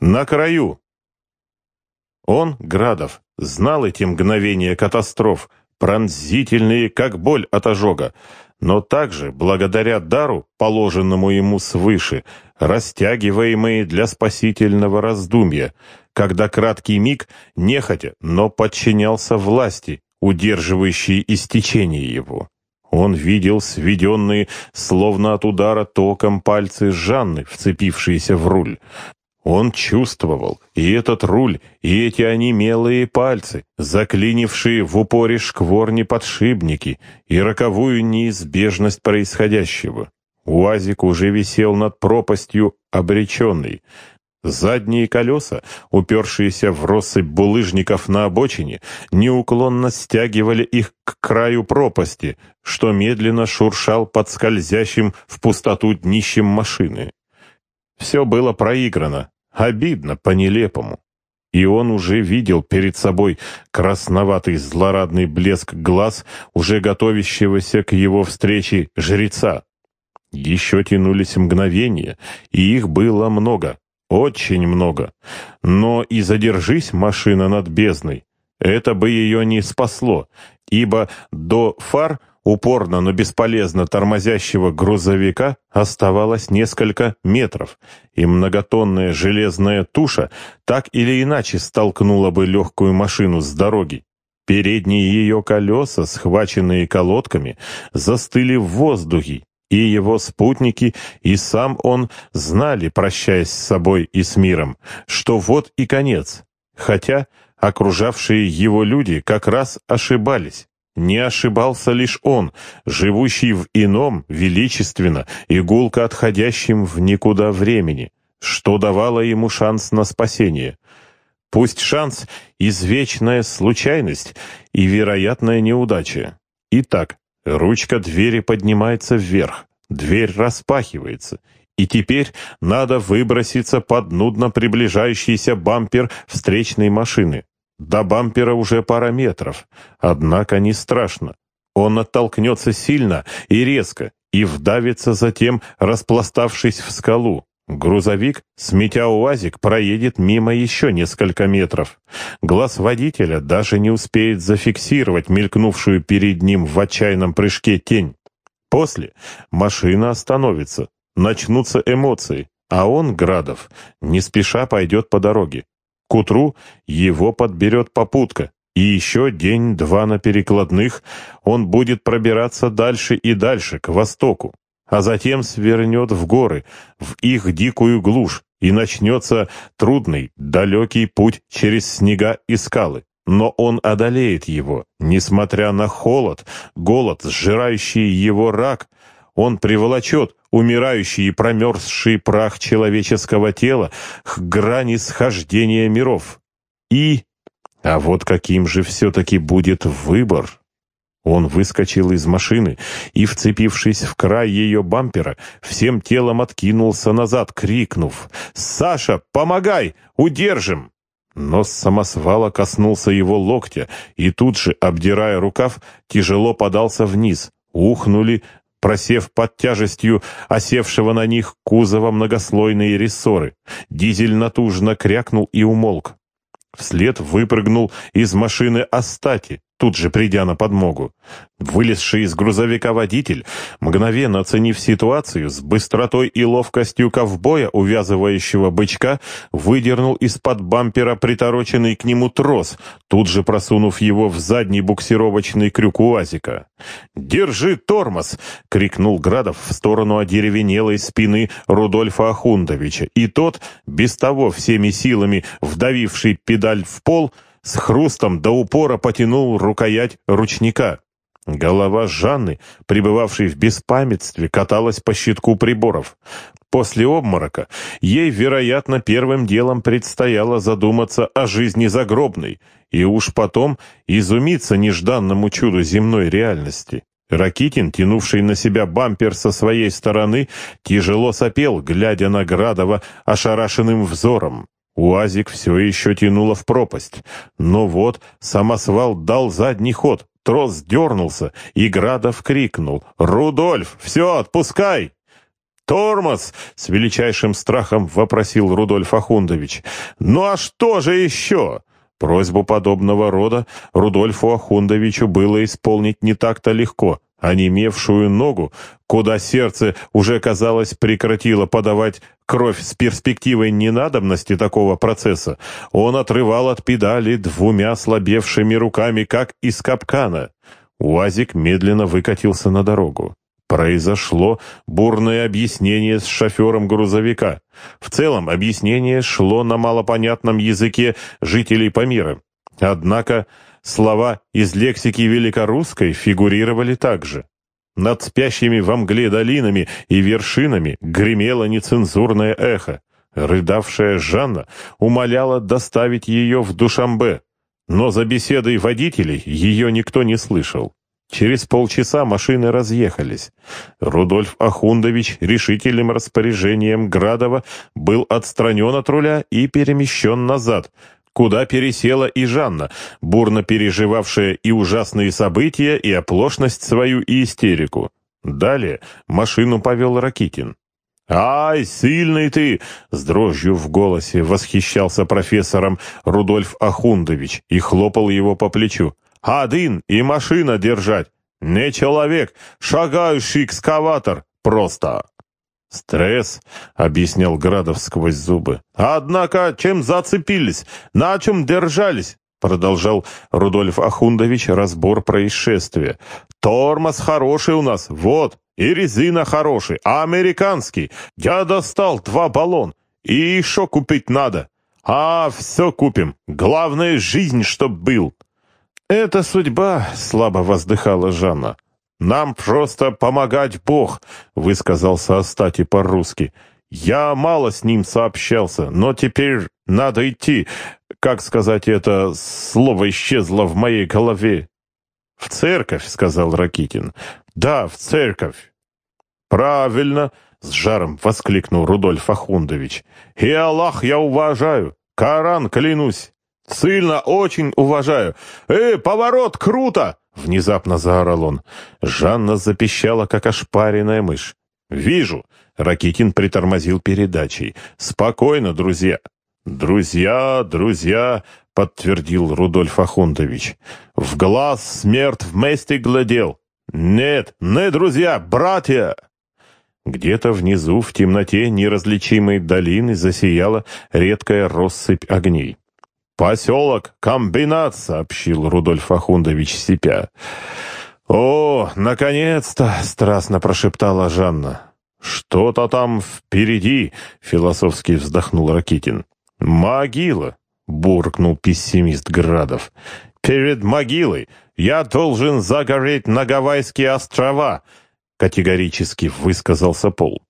На краю!» Он, Градов, знал эти мгновения катастроф, пронзительные, как боль от ожога, но также, благодаря дару, положенному ему свыше, растягиваемые для спасительного раздумья, когда краткий миг, нехотя, но подчинялся власти, удерживающей истечение его. Он видел сведенные, словно от удара током пальцы Жанны, вцепившиеся в руль. Он чувствовал и этот руль, и эти онемелые пальцы, заклинившие в упоре шкворни подшипники, и роковую неизбежность происходящего. УАЗик уже висел над пропастью, обреченный. Задние колеса, упершиеся в россыпь булыжников на обочине, неуклонно стягивали их к краю пропасти, что медленно шуршал под скользящим в пустоту днищем машины. Все было проиграно, Обидно по-нелепому. И он уже видел перед собой красноватый злорадный блеск глаз, уже готовящегося к его встрече жреца. Еще тянулись мгновения, и их было много, очень много. Но и задержись машина над бездной, это бы ее не спасло, ибо до фар — упорно, но бесполезно тормозящего грузовика оставалось несколько метров, и многотонная железная туша так или иначе столкнула бы легкую машину с дороги. Передние ее колеса, схваченные колодками, застыли в воздухе, и его спутники, и сам он знали, прощаясь с собой и с миром, что вот и конец, хотя окружавшие его люди как раз ошибались. Не ошибался лишь он, живущий в ином, величественно, игулко отходящем в никуда времени, что давало ему шанс на спасение. Пусть шанс — извечная случайность и вероятная неудача. Итак, ручка двери поднимается вверх, дверь распахивается, и теперь надо выброситься под нудно приближающийся бампер встречной машины. До бампера уже пара метров, однако не страшно. Он оттолкнется сильно и резко, и вдавится затем, распластавшись в скалу. Грузовик, сметя УАЗик, проедет мимо еще несколько метров. Глаз водителя даже не успеет зафиксировать мелькнувшую перед ним в отчаянном прыжке тень. После машина остановится, начнутся эмоции, а он, Градов, не спеша пойдет по дороге. К утру его подберет попутка, и еще день-два на перекладных. Он будет пробираться дальше и дальше, к востоку, а затем свернет в горы, в их дикую глушь, и начнется трудный, далекий путь через снега и скалы. Но он одолеет его, несмотря на холод, голод, сжирающий его рак, он приволочет умирающий и промерзший прах человеческого тела к грани схождения миров. И... А вот каким же все-таки будет выбор? Он выскочил из машины и, вцепившись в край ее бампера, всем телом откинулся назад, крикнув «Саша, помогай! Удержим!» Нос самосвала коснулся его локтя, и тут же, обдирая рукав, тяжело подался вниз. Ухнули просев под тяжестью осевшего на них кузова многослойные рессоры. Дизель натужно крякнул и умолк. Вслед выпрыгнул из машины Астати, тут же придя на подмогу. Вылезший из грузовика водитель, мгновенно оценив ситуацию, с быстротой и ловкостью ковбоя, увязывающего бычка, выдернул из-под бампера притороченный к нему трос, тут же просунув его в задний буксировочный крюк УАЗика. «Держи тормоз!» — крикнул Градов в сторону одеревенелой спины Рудольфа Ахундовича, и тот, без того всеми силами вдавивший педаль в пол, с хрустом до упора потянул рукоять ручника. Голова Жанны, пребывавшей в беспамятстве, каталась по щитку приборов. После обморока ей, вероятно, первым делом предстояло задуматься о жизни загробной и уж потом изумиться нежданному чуду земной реальности. Ракитин, тянувший на себя бампер со своей стороны, тяжело сопел, глядя на Градова ошарашенным взором. УАЗик все еще тянуло в пропасть. Но вот самосвал дал задний ход, трос дернулся, и Градов крикнул «Рудольф, все, отпускай!» «Тормоз!» — с величайшим страхом вопросил Рудольф Ахундович. «Ну а что же еще?» Просьбу подобного рода Рудольфу Ахундовичу было исполнить не так-то легко. Онемевшую ногу, куда сердце уже, казалось, прекратило подавать кровь с перспективой ненадобности такого процесса, он отрывал от педали двумя слабевшими руками, как из капкана. УАЗик медленно выкатился на дорогу. Произошло бурное объяснение с шофером грузовика. В целом объяснение шло на малопонятном языке жителей Памира. Однако слова из лексики великорусской фигурировали также. Над спящими во мгле долинами и вершинами гремело нецензурное эхо. Рыдавшая Жанна умоляла доставить ее в Душамбе, но за беседой водителей ее никто не слышал. Через полчаса машины разъехались. Рудольф Ахундович решительным распоряжением Градова был отстранен от руля и перемещен назад, куда пересела и Жанна, бурно переживавшая и ужасные события, и оплошность свою, и истерику. Далее машину повел Ракитин. «Ай, сильный ты!» — с дрожью в голосе восхищался профессором Рудольф Ахундович и хлопал его по плечу. Один и машина держать. Не человек, шагающий экскаватор. Просто. «Стресс», — объяснял Градов сквозь зубы. «Однако, чем зацепились? На чем держались?» Продолжал Рудольф Ахундович разбор происшествия. «Тормоз хороший у нас, вот, и резина хороший, а американский. Я достал два баллон, и еще купить надо. А, все купим. Главное, жизнь чтоб был». «Это судьба», — слабо воздыхала Жанна. «Нам просто помогать Бог», — высказался Астати по-русски. «Я мало с ним сообщался, но теперь надо идти. Как сказать это, слово исчезло в моей голове». «В церковь», — сказал Ракитин. «Да, в церковь». «Правильно», — с жаром воскликнул Рудольф Ахундович. «И Аллах я уважаю, Коран клянусь». «Сильно очень уважаю! Э, поворот, круто!» Внезапно заорал он. Жанна запищала, как ошпаренная мышь. «Вижу!» — Ракитин притормозил передачей. «Спокойно, друзья!» «Друзья, друзья!» — подтвердил Рудольф Ахундович. «В глаз смерть вместе глядел!» «Нет, не друзья, братья!» Где-то внизу, в темноте неразличимой долины, засияла редкая россыпь огней. «Поселок Комбинат», — сообщил Рудольф Ахундович сипя. «О, наконец-то!» — страстно прошептала Жанна. «Что-то там впереди!» — философски вздохнул Ракитин. «Могила!» — буркнул пессимист Градов. «Перед могилой я должен загореть на Гавайские острова!» — категорически высказался Пол.